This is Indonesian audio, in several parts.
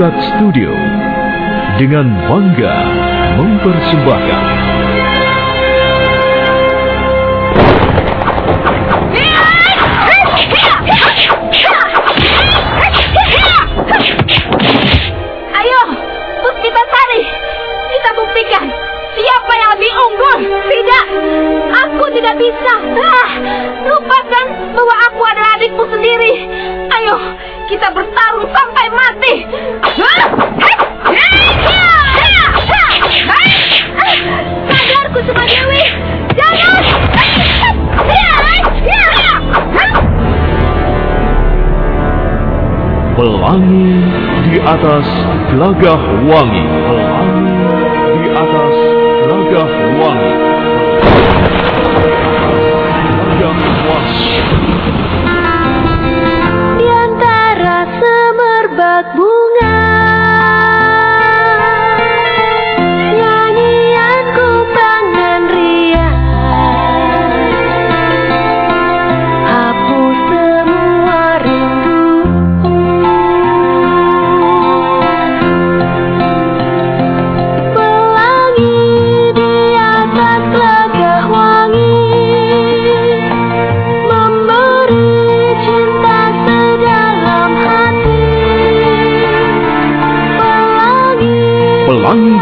Brokat Studio dengan bangga mempersembahkan Ayo, Puspitasari, kita buktikan siapa yang lebih unggul. Tidak, aku tidak bisa. Ah, lupakan bahwa aku adalah adikmu sendiri. Ayo, kita bertarung sampai mati. Sadarku Sukma Dewi. Pelangi di atas gelagah wangi. Pelangi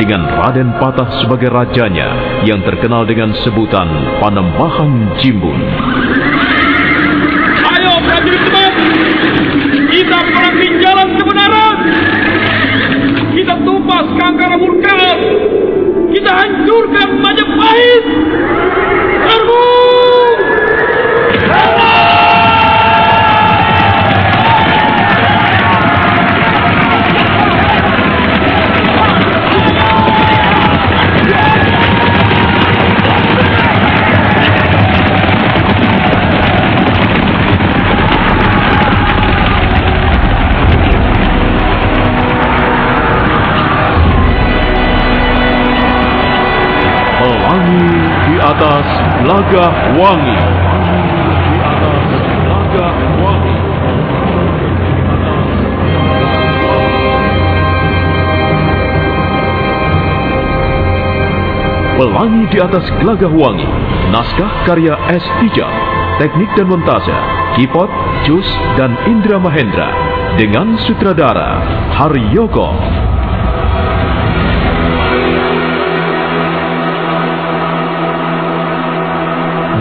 dengan Raden Patah sebagai rajanya yang terkenal dengan sebutan Panembahan Jimbun. Ayo prajurit teman, kita perangi jalan kebenaran. Kita tumpas kangkara murkaan. Gelagah wangi. Pelangi di atas gelagah wangi. Naskah karya S. Tijab. Teknik dan montase. Kipot, Jus, dan Indra Mahendra. Dengan sutradara Haryoko.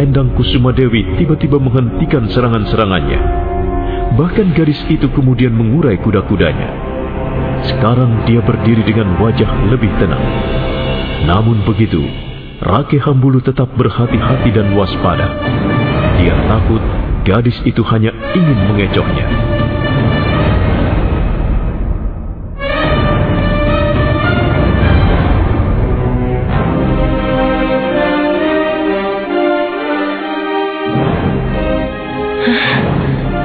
Endang Kusuma Dewi tiba-tiba menghentikan serangan-serangannya. Bahkan gadis itu kemudian mengurai kuda-kudanya. Sekarang dia berdiri dengan wajah lebih tenang. Namun begitu, Rake Hambulu tetap berhati-hati dan waspada. Dia takut gadis itu hanya ingin mengecohnya.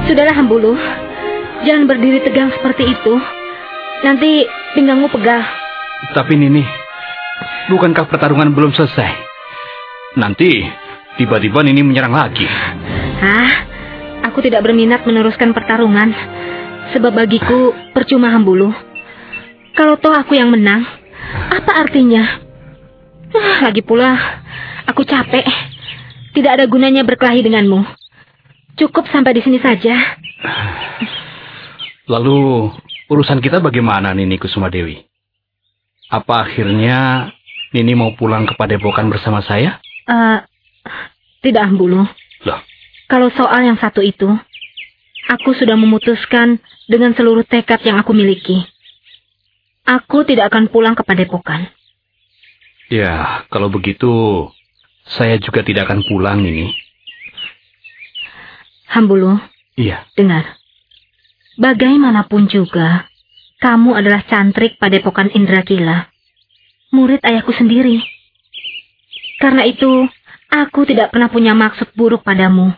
Sudahlah Hambulu, jangan berdiri tegang seperti itu. Nanti pinggangmu pegal. Tapi Nini, bukankah pertarungan belum selesai? Nanti tiba-tiba Nini menyerang lagi. Ah, aku tidak berminat meneruskan pertarungan. Sebab bagiku percuma Hambulu. Kalau toh aku yang menang, apa artinya? Ah, Lagi pula, aku capek. Tidak ada gunanya berkelahi denganmu. Cukup sampai di sini saja. Lalu urusan kita bagaimana Nini Kusuma Dewi? Apa akhirnya Nini mau pulang ke Padepokan bersama saya? Eh, tidak Hambulu. Loh, Kalau soal yang satu itu, aku sudah memutuskan dengan seluruh tekad yang aku miliki. Aku tidak akan pulang ke Padepokan. ya kalau begitu saya juga tidak akan pulang Nini. Hambulu, Iya, dengar. Bagaimanapun juga, kamu adalah cantrik Padepokan Indrakila. Murid ayahku sendiri. Karena itu, aku tidak pernah punya maksud buruk padamu.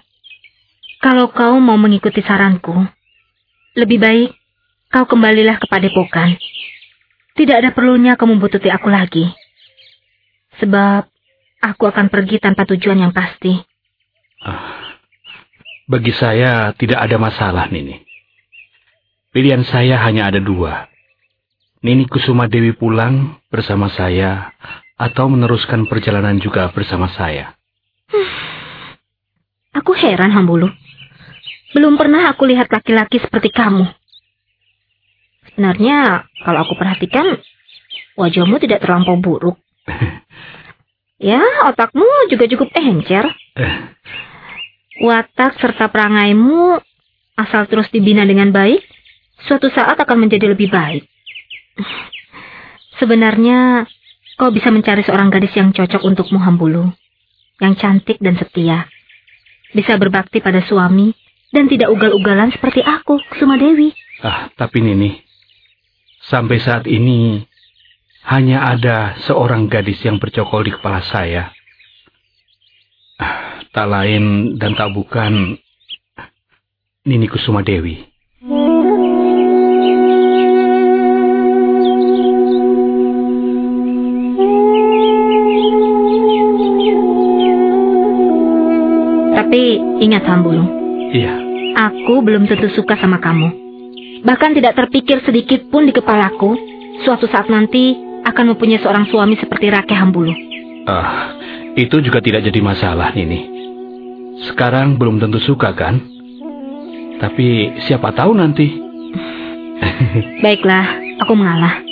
Kalau kau mau mengikuti saranku, lebih baik kau kembalilah ke Padepokan. Tidak ada perlunya kamu bututi aku lagi. Sebab aku akan pergi tanpa tujuan yang pasti. Bagi saya tidak ada masalah Nini. Pilihan saya hanya ada dua. Nini Kusuma Dewi pulang bersama saya atau meneruskan perjalanan juga bersama saya. Aku heran, Hambulu. Belum pernah aku lihat laki-laki seperti kamu. Sebenarnya, kalau aku perhatikan, wajahmu tidak terlampau buruk. Ya, otakmu juga cukup encer. Watak serta perangaimu, asal terus dibina dengan baik, suatu saat akan menjadi lebih baik. Sebenarnya, kau bisa mencari seorang gadis yang cocok untukmu, Hambulu. Yang cantik dan setia. Bisa berbakti pada suami, dan tidak ugal-ugalan seperti aku, Kusuma Dewi. Ah, tapi Nini, sampai saat ini hanya ada seorang gadis yang bercokol di kepala saya. Tak lain dan tak bukan Nini Kusuma Dewi. Tapi ingat, Hambulu, Iya, aku belum tentu suka sama kamu. Bahkan tidak terpikir sedikit pun di kepalaku, suatu saat nanti akan mempunyai seorang suami seperti Rake Hambulu. ah, itu juga tidak jadi masalah Nini. Sekarang belum tentu suka kan? Tapi siapa tahu nanti. Baiklah, aku mengalah.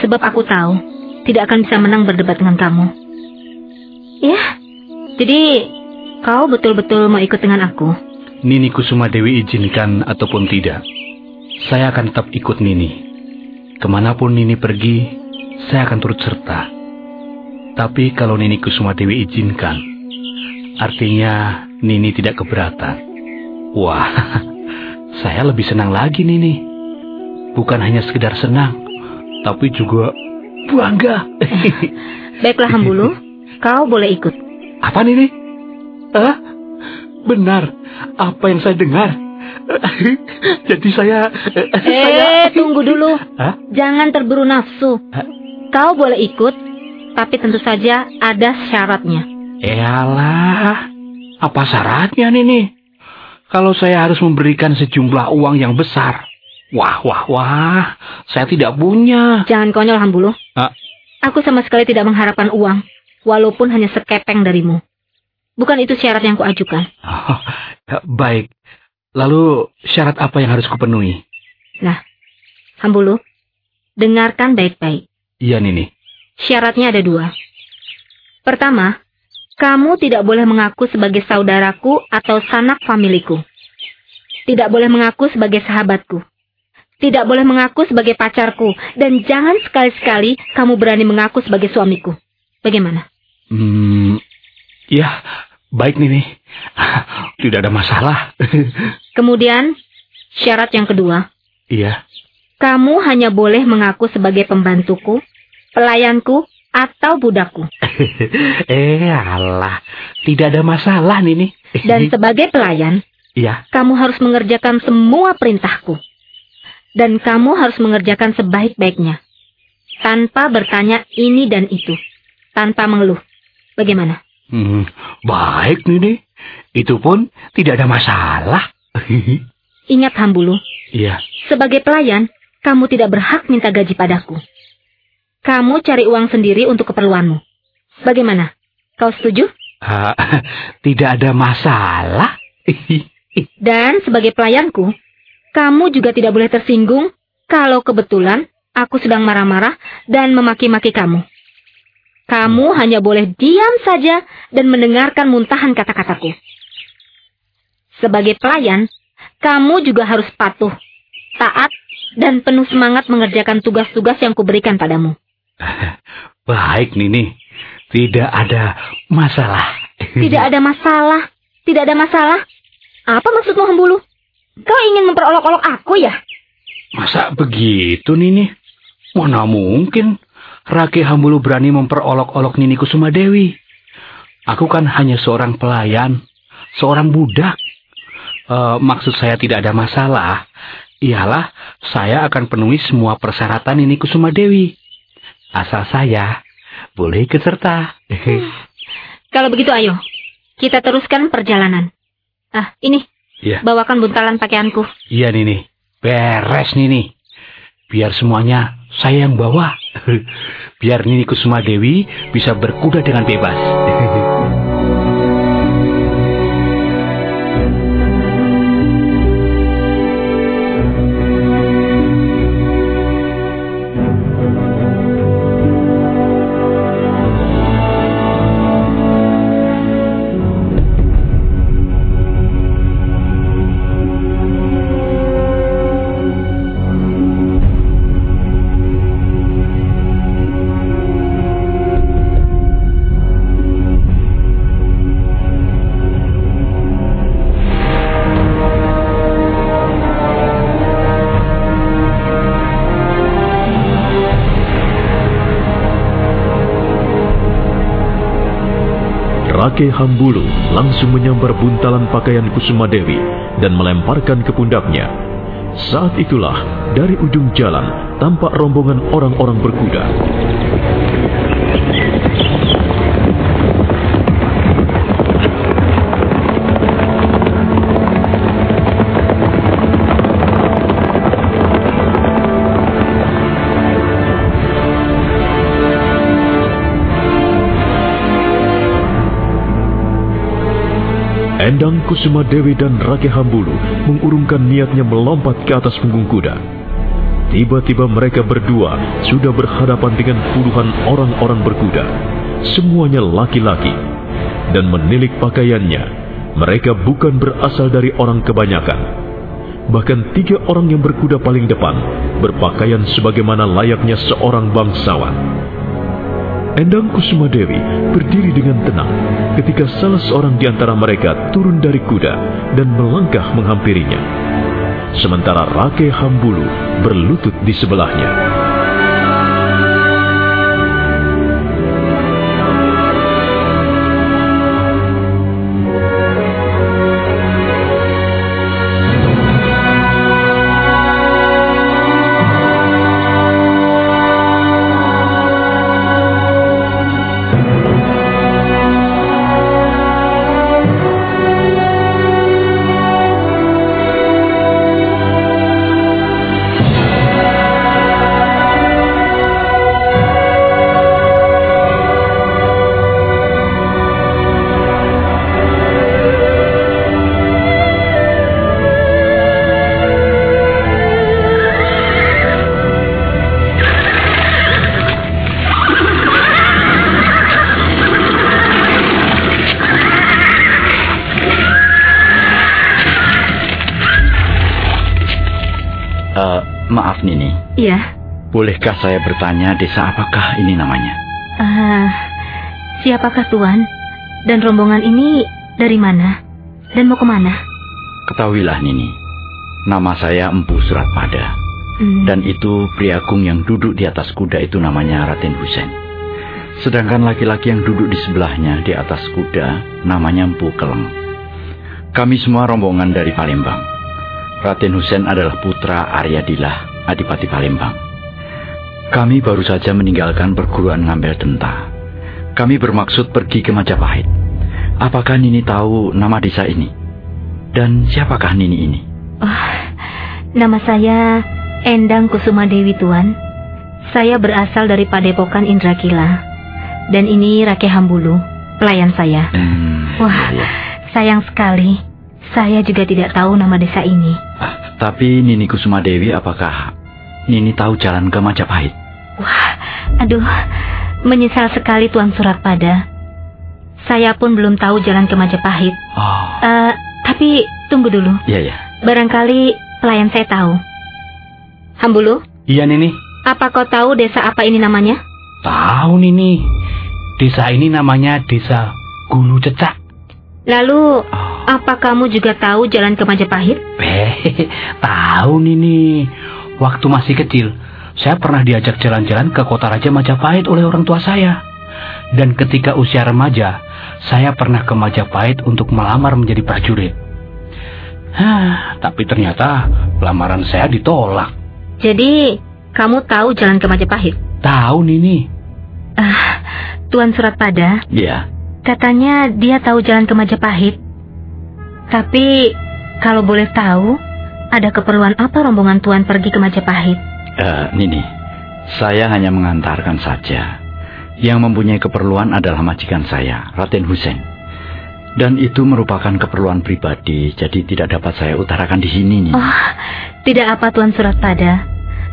Sebab aku tahu tidak akan bisa menang berdebat dengan kamu. Ya, jadi kau betul-betul mau ikut dengan aku. Nini Kusuma Dewi izinkan ataupun tidak, saya akan tetap ikut Nini. Ke mana pun Nini pergi, saya akan turut serta. Tapi kalau Nini Kusuma Dewi izinkan, artinya Nini tidak keberatan. Wah, saya lebih senang lagi Nini. Bukan hanya sekedar senang, tapi juga bangga. Baiklah Hambulu, kau boleh ikut. Apa Nini? Hah? Benar, apa yang saya dengar? Jadi saya... Eh, tunggu dulu. Hah? Jangan terburu nafsu. Hah? Kau boleh ikut, tapi tentu saja ada syaratnya. Eyalah, apa syaratnya Nini? Kalau saya harus memberikan sejumlah uang yang besar. Wah, wah, wah, saya tidak punya. Jangan konyol Hambulu. Ah. Aku sama sekali tidak mengharapkan uang, walaupun hanya sekepeng darimu. Bukan itu syarat yang kuajukan. Oh, baik, lalu syarat apa yang harus kupenuhi? Hambulu, dengarkan baik-baik. Iya Nini. Syaratnya ada dua. Pertama, Kamu tidak boleh mengaku sebagai saudaraku atau sanak familiku. Tidak boleh mengaku sebagai sahabatku. Tidak boleh mengaku sebagai pacarku. Dan jangan sekali-sekali kamu berani mengaku sebagai suamiku. Bagaimana? Hmm, ya, baik Nini. Tidak ada masalah. Kemudian, syarat yang kedua. Iya. Kamu hanya boleh mengaku sebagai pembantuku, pelayanku, atau budakku. eh, alah. Tidak ada masalah, Nini. Dan sebagai pelayan, Iya. kamu harus mengerjakan semua perintahku. Dan kamu harus mengerjakan sebaik-baiknya. Tanpa bertanya ini dan itu. Tanpa mengeluh. Bagaimana? Hmm, baik, Nini. Itu pun tidak ada masalah. Ingat Hambulu, Iya. sebagai pelayan, kamu tidak berhak minta gaji padaku. Kamu cari uang sendiri untuk keperluanmu. Bagaimana? Kau setuju? Ah, tidak ada masalah. Dan sebagai pelayanku, kamu juga tidak boleh tersinggung kalau kebetulan aku sedang marah-marah dan memaki-maki kamu. Kamu hanya boleh diam saja dan mendengarkan muntahan kata-kataku. Sebagai pelayan, kamu juga harus patuh, taat, dan penuh semangat mengerjakan tugas-tugas yang kuberikan padamu. Baik, Nini. Tidak ada masalah. Tidak ada masalah. Tidak ada masalah. Apa maksudmu, Hembulu? Kau ingin memperolok-olok aku ya? Masa begitu, Nini? Mana mungkin Rake Hambulu berani memperolok-olok Nini Kusuma Dewi. Aku kan hanya seorang pelayan, seorang budak. Eh, maksud saya tidak ada masalah. Ialah saya akan penuhi semua persyaratan Nini Kusuma Dewi. Asal saya boleh ikut serta. Kalau begitu ayo, kita teruskan perjalanan. Ah, ini, Iya. bawakan buntalan pakaianku. Iya Nini, beres Nini. Biar semuanya saya yang bawa. Biar Nini Kusuma Dewi bisa berkuda dengan bebas. Rake Hambulu langsung menyambar buntalan pakaian Kusuma Dewi dan melemparkan ke pundaknya. Saat itulah, dari ujung jalan tampak rombongan orang-orang berkuda. Endang Kusuma Dewi dan Rake Hambulu mengurungkan niatnya melompat ke atas punggung kuda. Tiba-tiba mereka berdua sudah berhadapan dengan puluhan orang-orang berkuda. Semuanya laki-laki. Dan menilik pakaiannya, mereka bukan berasal dari orang kebanyakan. Bahkan tiga orang yang berkuda paling depan berpakaian sebagaimana layaknya seorang bangsawan. Endang Kusuma Dewi berdiri dengan tenang ketika salah seorang di antara mereka turun dari kuda dan melangkah menghampirinya. Sementara Rake Hambulu berlutut di sebelahnya. Bolehkah saya bertanya desa apakah ini namanya? Ah, siapakah Tuan? Dan rombongan ini dari mana? Dan mau ke mana? Ketahuilah Nini, nama saya Empu Suratpada. Hmm. Dan itu pria agung yang duduk di atas kuda itu namanya Raden Husen. Sedangkan laki-laki yang duduk di sebelahnya di atas kuda namanya Empu Keleng. Kami semua rombongan dari Palembang. Raden Husen adalah putra Arya Dilah, Adipati Palembang. Kami baru saja meninggalkan perguruan ngambil tenta. Kami bermaksud pergi ke Majapahit. Apakah Nini tahu nama desa ini? Dan siapakah Nini ini? Oh, nama saya Endang Kusuma Dewi Tuan. Saya berasal dari Padepokan Indrakila. Dan ini Rake Hambulu, pelayan saya. Hmm, Wah, iya. sayang sekali. Saya juga tidak tahu nama desa ini. Ah, Tapi Nini Kusuma Dewi apakah Nini tahu jalan ke Majapahit? Wah, aduh, menyesal sekali Tuan Suratpada. Saya pun belum tahu jalan ke Majapahit. Oh, Eh, tapi tunggu dulu. iya ya. Barangkali pelayan saya tahu. Hambulu, Iya Nini, apa kau tahu desa apa ini namanya? tahu Nini. Desa ini namanya Desa Gulu Cecak. Lalu, apa kamu juga tahu jalan ke Majapahit? Hehehe, tahu Nini. Waktu masih kecil, saya pernah diajak jalan-jalan ke kota Raja Majapahit oleh orang tua saya. Dan ketika usia remaja, saya pernah ke Majapahit untuk melamar menjadi prajurit. Hah, tapi ternyata lamaran saya ditolak. Jadi, kamu tahu jalan ke Majapahit? Tahu Nini. Ah, Tuan Suratpada, Iya. katanya dia tahu jalan ke Majapahit. Tapi, kalau boleh tahu, ada keperluan apa rombongan Tuan pergi ke Majapahit? Eh, Nini, saya hanya mengantarkan saja. Yang mempunyai keperluan adalah majikan saya, Raden Husen. Dan itu merupakan keperluan pribadi, jadi tidak dapat saya utarakan di sini, Nini. Oh, tidak apa Tuan Suratpada.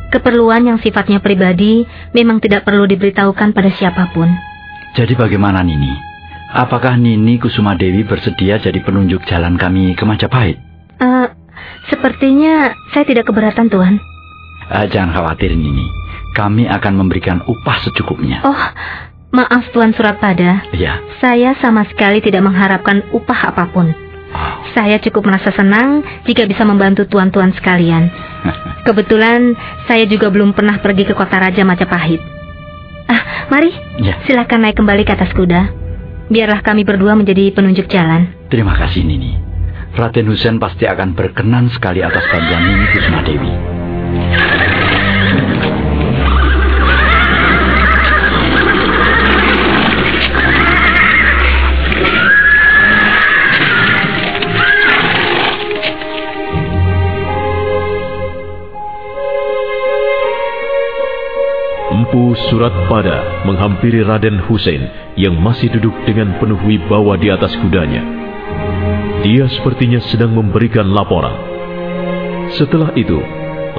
Keperluan yang sifatnya pribadi memang tidak perlu diberitahukan pada siapa pun. Jadi bagaimana, Nini? Apakah Nini Kusuma Dewi bersedia jadi penunjuk jalan kami ke Majapahit? Eh, sepertinya saya tidak keberatan Tuan. Eh, jangan khawatir, Nini. Kami akan memberikan upah secukupnya. Oh, maaf Tuan Suratpada. Ya. Saya sama sekali tidak mengharapkan upah apa pun. Oh. Saya cukup merasa senang jika bisa membantu tuan-tuan sekalian. Kebetulan saya juga belum pernah pergi ke kota Raja Majapahit. Ah, mari, ya. silakan naik kembali ke atas kuda. Biarlah kami berdua menjadi penunjuk jalan. Terima kasih, Nini. Raden Husen pasti akan berkenan sekali atas bantuan Nini Kusuma Dewi. Empu Surat Pada menghampiri Raden Hussein yang masih duduk dengan penuh wibawa di atas kudanya. Dia sepertinya sedang memberikan laporan. Setelah itu,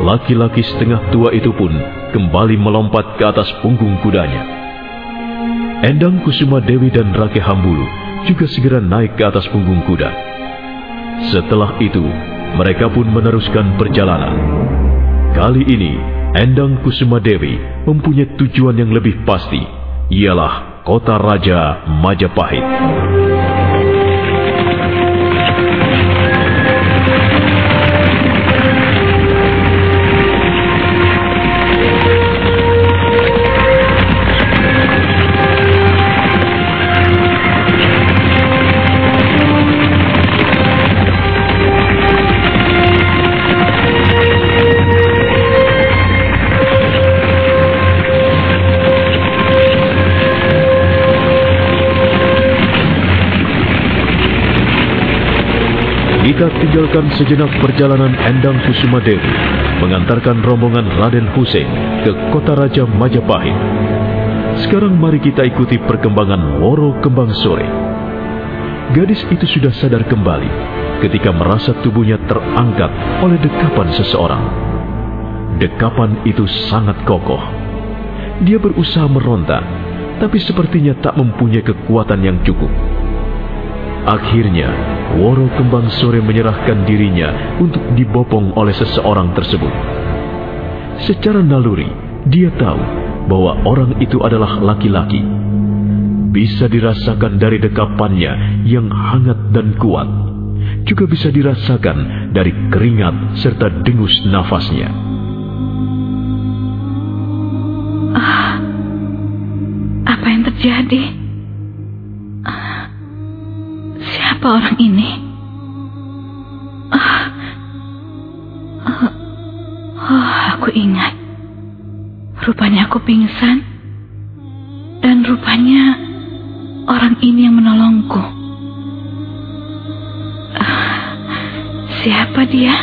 laki-laki setengah tua itu pun kembali melompat ke atas punggung kudanya. Endang Kusuma Dewi dan Rake Hambulu juga segera naik ke atas punggung kuda. Setelah itu, mereka pun meneruskan perjalanan. Kali ini, Endang Kusuma Dewi mempunyai tujuan yang lebih pasti, ialah kota Raja Majapahit. Kita tinggalkan sejenak perjalanan Endang Kusuma Dewi mengantarkan rombongan Raden Hussein ke kota Raja Majapahit. Sekarang mari kita ikuti perkembangan Woro Kembang Sore. Gadis itu sudah sadar kembali ketika merasa tubuhnya terangkat oleh dekapan seseorang. Dekapan itu sangat kokoh. Dia berusaha meronta, tapi sepertinya tak mempunyai kekuatan yang cukup. Akhirnya, Woro Kembang Sore menyerahkan dirinya untuk dibopong oleh seseorang tersebut. Secara naluri, dia tahu bahwa orang itu adalah laki-laki. Bisa dirasakan dari dekapannya yang hangat dan kuat. Juga bisa dirasakan dari keringat serta dengus nafasnya. Ah, apa yang terjadi? Siapa orang ini? Ah, ah, oh, aku ingat. Rupanya aku pingsan. Dan rupanya orang ini yang menolongku. Ah, siapa dia?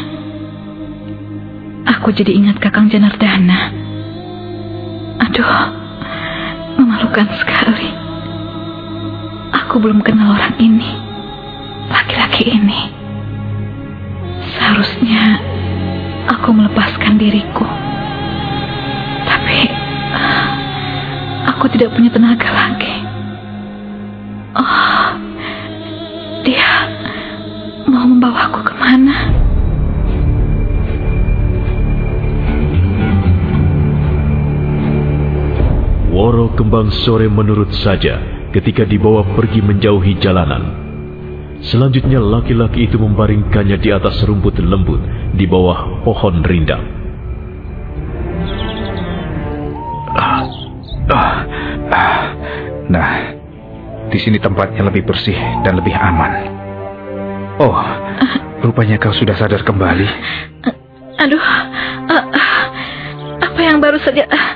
Aku jadi ingat Kakang Janardana. Aduh, memalukan sekali. Aku belum kenal orang ini. Laki-laki ini. Seharusnya aku melepaskan diriku. Tapi aku tidak punya tenaga lagi. Oh, dia mau membawaku ke mana? Woro kembang sore menurut saja ketika dibawa pergi menjauhi jalanan. Selanjutnya laki-laki itu membaringkannya di atas rumput lembut di bawah pohon rindang. Ah, ah, ah. Nah, di sini tempatnya lebih bersih dan lebih aman. Oh, rupanya kau sudah sadar kembali. Aduh, uh, apa yang baru saja uh,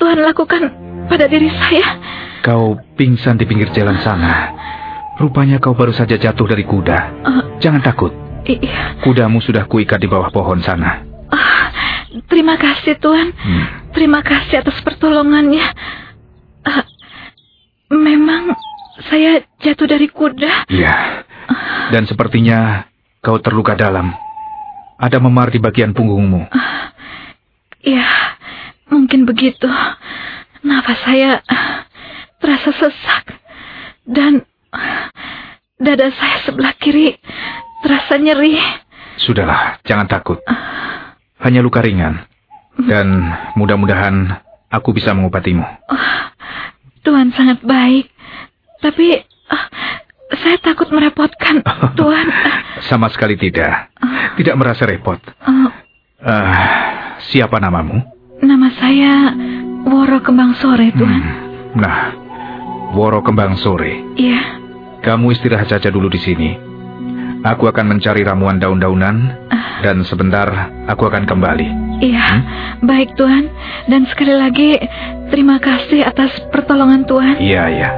Tuhan lakukan pada diri saya? Kau pingsan di pinggir jalan sana. Rupanya kau baru saja jatuh dari kuda. Uh, Jangan takut. Iya. Kudamu sudah kuikat di bawah pohon sana. Uh, terima kasih Tuhan. Hmm. Terima kasih atas pertolongannya. Uh, memang saya jatuh dari kuda. Iya. Dan sepertinya kau terluka dalam. Ada memar di bagian punggungmu. Iya, mungkin begitu. Nafas saya terasa sesak. Dan dada saya sebelah kiri terasa nyeri. Sudahlah, jangan takut. Hanya luka ringan. Dan mudah-mudahan aku bisa mengobatimu. Tuhan sangat baik. Tapi uh, saya takut merepotkan Tuhan. Sama sekali tidak. Tidak merasa repot. Uh, Uh, siapa namamu? nama saya Woro Kembang Sore, Tuhan. Hmm, Nah, Woro Kembang Sore. Iya. Kamu istirahat saja dulu di sini. Aku akan mencari ramuan daun-daunan dan sebentar aku akan kembali. Iya, baik Tuhan. Dan sekali lagi terima kasih atas pertolongan Tuhan. Iya, iya.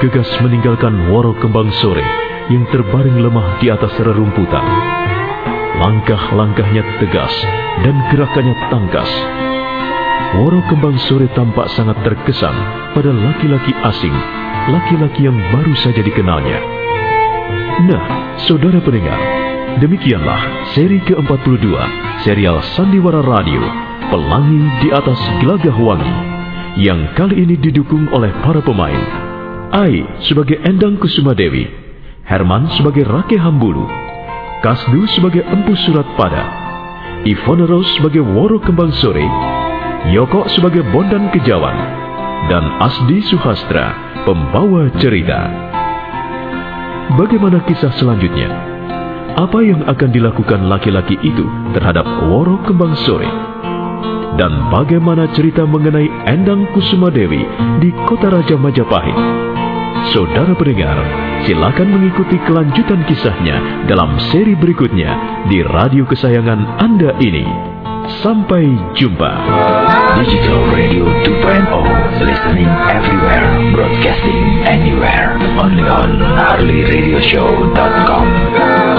Bergegas meninggalkan Woro Kembang Sore yang terbaring lemah di atas rerumputan. Langkah-langkahnya tegas dan gerakannya tangkas. Woro Kembang Sore tampak sangat terkesan pada laki-laki asing, laki-laki yang baru saja dikenalnya. Nah, saudara pendengar, demikianlah seri ke-42 serial Sandiwara Radio, Pelangi di atas Gelagah Wangi yang kali ini didukung oleh para pemain. Ai sebagai Endang Kusuma Dewi, Herman sebagai Rake Hambulu, Kasdu sebagai Empu Surat Pada, Ivone Rose sebagai Woro Kembang Sore, Yoko sebagai Bondan Kejawan, dan Asdi Suhastra, pembawa cerita. Bagaimana kisah selanjutnya? Apa yang akan dilakukan laki-laki itu terhadap Woro Kembang Sore? dan bagaimana cerita mengenai Endang Kusuma Dewi di kota Raja Majapahit. Saudara pendengar, Silakan mengikuti kelanjutan kisahnya dalam seri berikutnya di radio kesayangan Anda ini. Sampai jumpa. Digital Radio 2.0 Listening everywhere Broadcasting anywhere Only on HarleyRadioshow.com